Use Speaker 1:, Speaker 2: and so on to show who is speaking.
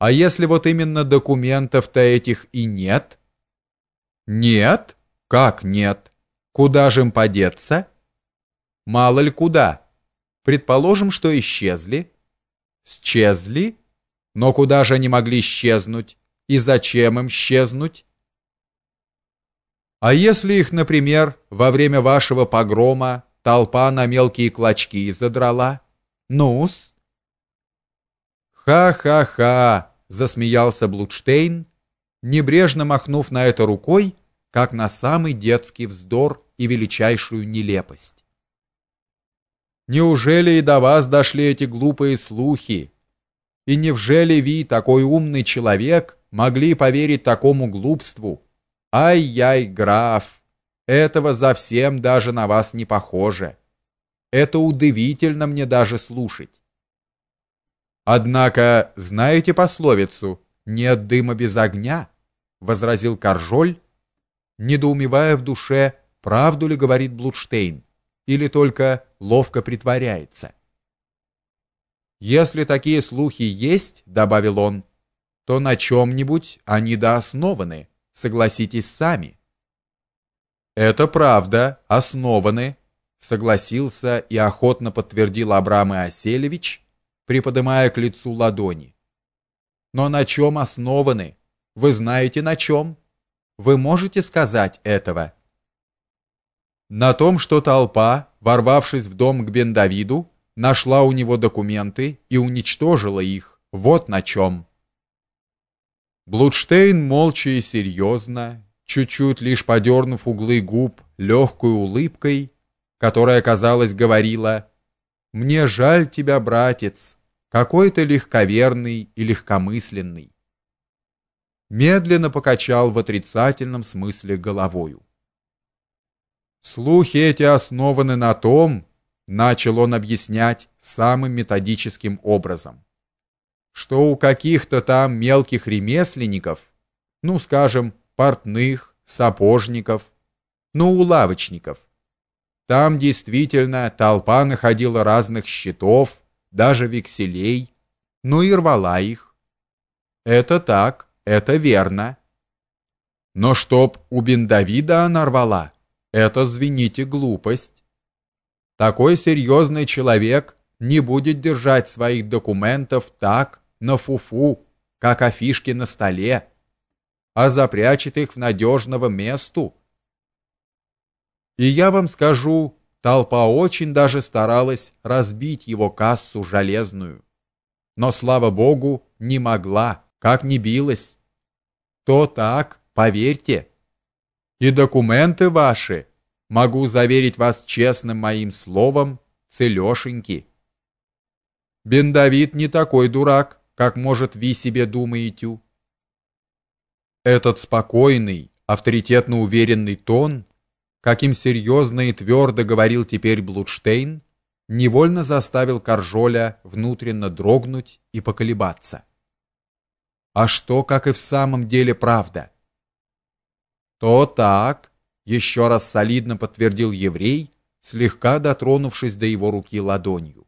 Speaker 1: А если вот именно документов-то этих и нет? Нет? Как нет? Куда же им подеться? Мало ли куда. Предположим, что исчезли. Исчезли? Но куда же они могли исчезнуть? И зачем им исчезнуть? А если их, например, во время вашего погрома толпа на мелкие клочки задрала? Ну-с? Ха-ха-ха, засмеялся Блудштейн, небрежно махнув на это рукой, как на самый детский вздор и величайшую нелепость. Неужели и до вас дошли эти глупые слухи? И невжели вы, такой умный человек, могли поверить такому глупству? Ай-яй, граф, этого совсем даже на вас не похоже. Это удивительно мне даже слушать. Однако, знаете пословицу: нет дыма без огня, возразил Каржоль, недоумевая в душе, правду ли говорит Блудштейн или только ловко притворяется. Если такие слухи есть, добавил он, то на чем нибудь они да основаны, согласитесь сами. Это правда, основаны, согласился и охотно подтвердил Абрам Иоселевич, приподнимая к лицу ладони. Но на чем основаны? Вы знаете на чем? Вы можете сказать этого? На том, что толпа, ворвавшись в дом к Бен-Давиду, нашла у него документы и уничтожила их. Вот на чем. Блудштейн молча и серьезно, чуть-чуть лишь подернув углы губ легкой улыбкой, которая, казалось, говорила: "Мне жаль тебя, братец, какой ты легковерный и легкомысленный". Медленно покачал в отрицательном смысле головою. Слухи эти основаны на том, начал он объяснять самым методическим образом, что у каких-то там мелких ремесленников, ну, скажем, портных, сапожников, ну, у лавочников, там действительно толпа находила разных счетов, даже векселей, ну и рвала их. Это так, это верно. Но чтоб у Бендавида она рвала, это, звените, глупость. Такой серьезный человек не будет держать своих документов так, на фуфу, как афишки на столе, а запрячет их в надежного месту. И я вам скажу, толпа очень даже старалась разбить его кассу железную. Но слава богу, не могла, как не билась. То так, поверьте. И документы ваши, могу заверить вас честным моим словом, целёшеньки. Бен Давид не такой дурак, как может ви себе думаете. Этот спокойный, авторитетно уверенный тон, каким серьезно и твердо говорил теперь Блудштейн, невольно заставил Каржоля внутренне дрогнуть и поколебаться. А что, как и в самом деле правда? То так, еще раз солидно подтвердил еврей, слегка дотронувшись до его руки ладонью.